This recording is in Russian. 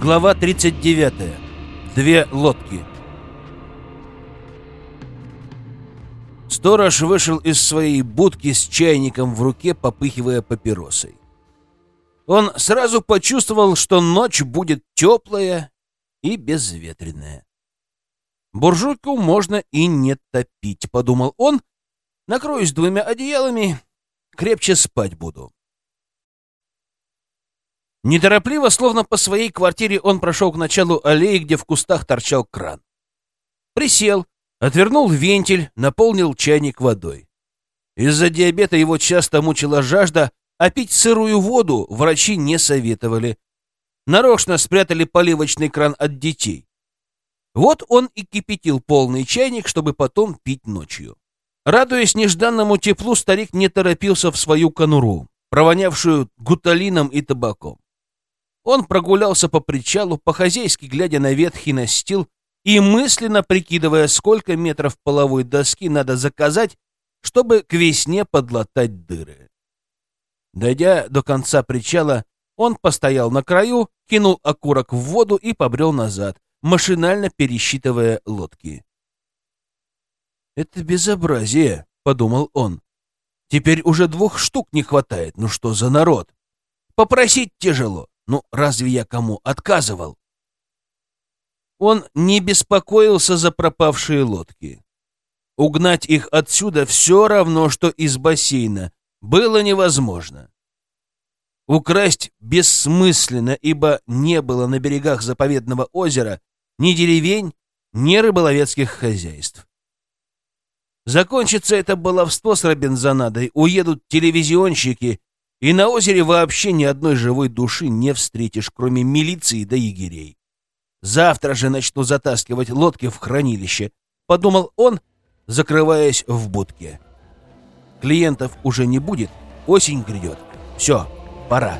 Глава 39. Две лодки. Сторож вышел из своей будки с чайником в руке, попыхивая папиросой. Он сразу почувствовал, что ночь будет теплая и безветренная. Буржуйку можно и не топить, подумал он. Накроюсь двумя одеялами, крепче спать буду. Неторопливо, словно по своей квартире, он прошел к началу аллеи, где в кустах торчал кран. Присел, отвернул вентиль, наполнил чайник водой. Из-за диабета его часто мучила жажда, а пить сырую воду врачи не советовали. Нарочно спрятали поливочный кран от детей. Вот он и кипятил полный чайник, чтобы потом пить ночью. Радуясь нежданному теплу, старик не торопился в свою конуру, провонявшую гуталином и табаком. Он прогулялся по причалу, по-хозяйски глядя на ветхий настил и мысленно прикидывая, сколько метров половой доски надо заказать, чтобы к весне подлатать дыры. Дойдя до конца причала, он постоял на краю, кинул окурок в воду и побрел назад, машинально пересчитывая лодки. «Это безобразие», — подумал он. «Теперь уже двух штук не хватает. Ну что за народ? Попросить тяжело. Ну, разве я кому отказывал? Он не беспокоился за пропавшие лодки. Угнать их отсюда все равно, что из бассейна, было невозможно. Украсть бессмысленно, ибо не было на берегах заповедного озера ни деревень, ни рыболовецких хозяйств. Закончится это баловство с Робинзонадой, уедут телевизионщики и на озере вообще ни одной живой души не встретишь, кроме милиции да егерей. Завтра же начну затаскивать лодки в хранилище, подумал он, закрываясь в будке. Клиентов уже не будет, осень грядет. Все, пора.